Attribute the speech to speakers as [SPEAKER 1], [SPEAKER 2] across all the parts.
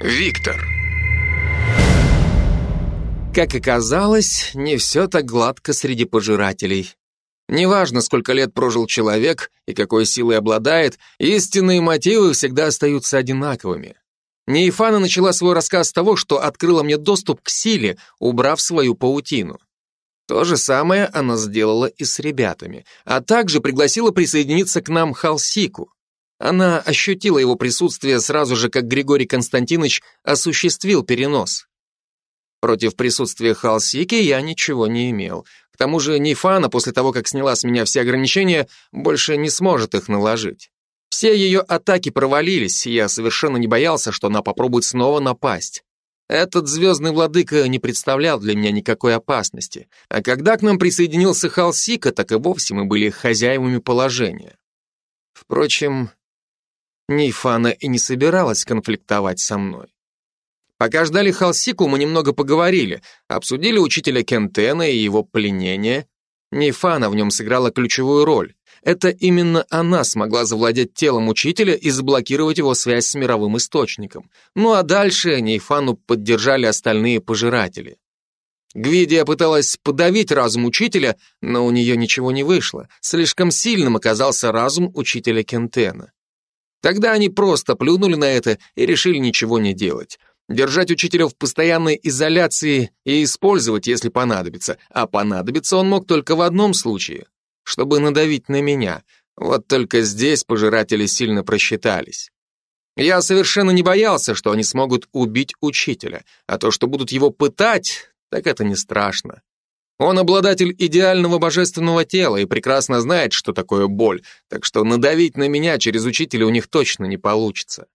[SPEAKER 1] Виктор.
[SPEAKER 2] Как оказалось, не все так гладко среди пожирателей. Неважно, сколько лет прожил человек и какой силой обладает, истинные мотивы всегда остаются одинаковыми. Нейфана начала свой рассказ с того, что открыла мне доступ к силе, убрав свою паутину. То же самое она сделала и с ребятами, а также пригласила присоединиться к нам Халсику. Она ощутила его присутствие сразу же, как Григорий Константинович осуществил перенос. Против присутствия Халсики я ничего не имел. К тому же Нифана, после того, как сняла с меня все ограничения, больше не сможет их наложить. Все ее атаки провалились, и я совершенно не боялся, что она попробует снова напасть. Этот звездный владыка не представлял для меня никакой опасности, а когда к нам присоединился Халсика, так и вовсе мы были хозяевами положения. Впрочем, Нейфана и не собиралась конфликтовать со мной. Пока ждали Халсику, мы немного поговорили, обсудили учителя Кентена и его пленение. Нейфана в нем сыграла ключевую роль. Это именно она смогла завладеть телом учителя и заблокировать его связь с мировым источником. Ну а дальше Нейфану поддержали остальные пожиратели. Гвидия пыталась подавить разум учителя, но у нее ничего не вышло. Слишком сильным оказался разум учителя Кентена. Тогда они просто плюнули на это и решили ничего не делать. Держать учителя в постоянной изоляции и использовать, если понадобится. А понадобится он мог только в одном случае, чтобы надавить на меня. Вот только здесь пожиратели сильно просчитались. Я совершенно не боялся, что они смогут убить учителя, а то, что будут его пытать, так это не страшно. Он обладатель идеального божественного тела и прекрасно знает, что такое боль, так что надавить на меня через учителя у них точно не получится.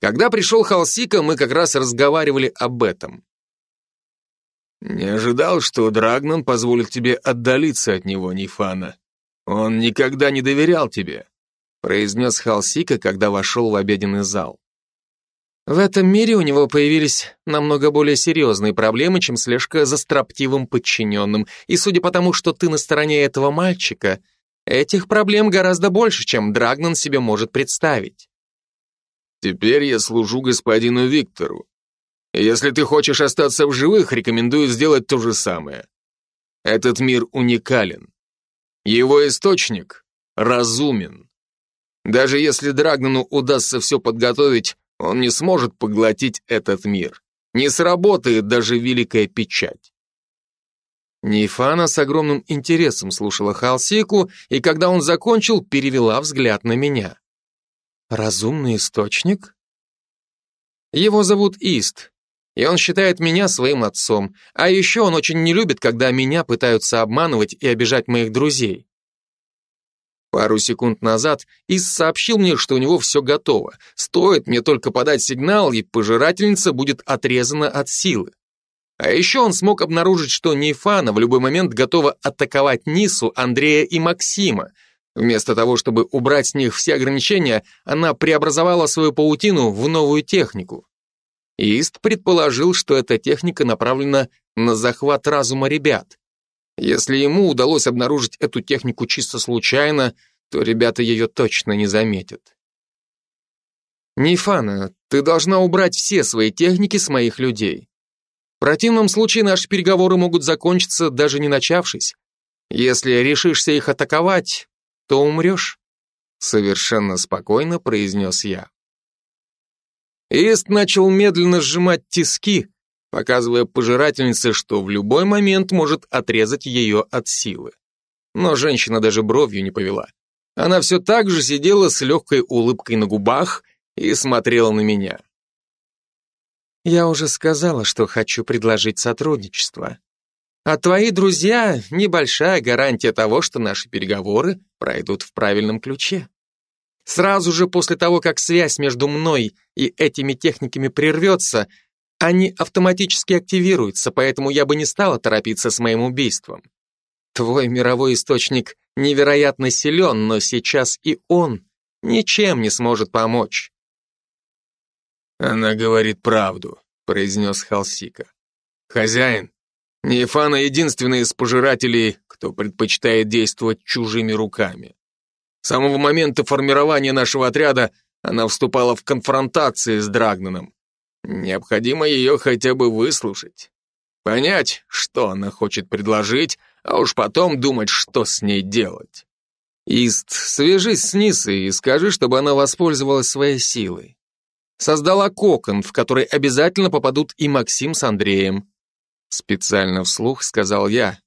[SPEAKER 2] Когда пришел Халсика, мы как раз разговаривали об этом.
[SPEAKER 1] «Не ожидал, что Драгнан позволит тебе отдалиться от него, Нифана. Он никогда не доверял тебе», произнес Халсика, когда вошел в обеденный зал.
[SPEAKER 2] В этом мире у него появились намного более серьезные проблемы, чем слежка за строптивым подчиненным. И судя по тому, что ты на стороне этого мальчика, этих проблем гораздо больше, чем Драгнан себе может представить.
[SPEAKER 1] Теперь я служу господину Виктору. Если ты хочешь остаться в живых, рекомендую сделать то же самое. Этот мир уникален. Его источник разумен. Даже если Драгнану удастся все подготовить, он не сможет поглотить этот мир. Не сработает даже великая печать.
[SPEAKER 2] Нейфана с огромным интересом слушала Халсику, и когда он закончил, перевела взгляд на меня. «Разумный источник?» Его зовут Ист, и он считает меня своим отцом, а еще он очень не любит, когда меня пытаются обманывать и обижать моих друзей. Пару секунд назад Ис сообщил мне, что у него все готово. Стоит мне только подать сигнал, и пожирательница будет отрезана от силы. А еще он смог обнаружить, что Нейфана в любой момент готова атаковать Нису, Андрея и Максима. Вместо того, чтобы убрать с них все ограничения, она преобразовала свою паутину в новую технику. Ист предположил, что эта техника направлена на захват разума ребят. Если ему удалось обнаружить эту технику чисто случайно, то ребята ее точно не заметят. Нейфана, ты должна убрать все свои техники с моих людей. В противном случае наши переговоры могут закончиться, даже не начавшись. Если решишься их атаковать, то умрешь. Совершенно спокойно произнес я. Ист начал медленно сжимать тиски, показывая пожирательнице, что в любой момент может отрезать ее от силы. Но женщина даже бровью не повела. Она все так же сидела с легкой улыбкой на губах и смотрела на меня. «Я уже сказала, что хочу предложить сотрудничество. А твои друзья — небольшая гарантия того, что наши переговоры пройдут в правильном ключе. Сразу же после того, как связь между мной и этими техниками прервется, они автоматически активируются, поэтому я бы не стала торопиться с моим убийством. Твой мировой источник невероятно силен, но сейчас и он ничем не сможет помочь.
[SPEAKER 1] Она говорит правду, произнес Халсика. Хозяин, Нефана единственный из пожирателей, кто предпочитает действовать чужими руками. С самого момента формирования нашего отряда она вступала в конфронтации с Драгнаном, Необходимо ее хотя бы выслушать. Понять, что она хочет предложить, а уж потом думать, что с ней делать.
[SPEAKER 2] Ист, свяжись с Нисой и скажи, чтобы она воспользовалась своей силой. Создала кокон, в который обязательно попадут и Максим с Андреем. Специально вслух сказал я.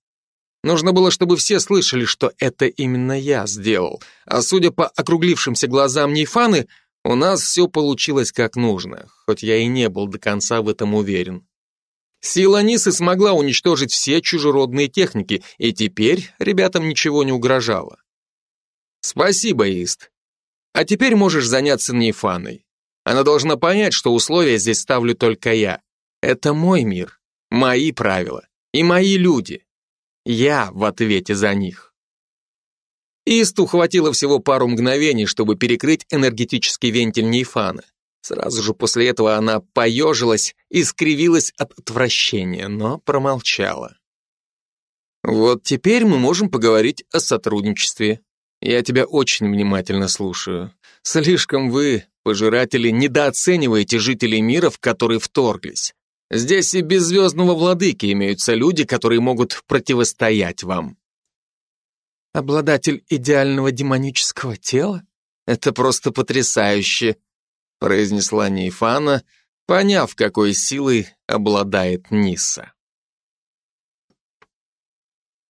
[SPEAKER 2] Нужно было, чтобы все слышали, что это именно я сделал. А судя по округлившимся глазам Нейфаны, у нас все получилось как нужно, хоть я и не был до конца в этом уверен. Сила Нисы смогла уничтожить все чужеродные техники, и теперь ребятам ничего не угрожало. Спасибо, Ист. А теперь можешь заняться Нейфаной. Она должна понять, что условия здесь ставлю только я. Это мой мир, мои правила и мои люди. Я в ответе за них. Исту хватило всего пару мгновений, чтобы перекрыть энергетический вентиль Нейфана. Сразу же после этого она поежилась и скривилась от отвращения, но промолчала. Вот теперь мы можем поговорить о сотрудничестве. Я тебя очень внимательно слушаю. Слишком вы, пожиратели, недооцениваете жителей мира, в который вторглись. Здесь и без звездного владыки имеются люди, которые могут противостоять вам. Обладатель идеального демонического тела? Это просто потрясающе, произнесла Нейфана, поняв, какой силой обладает Ниса.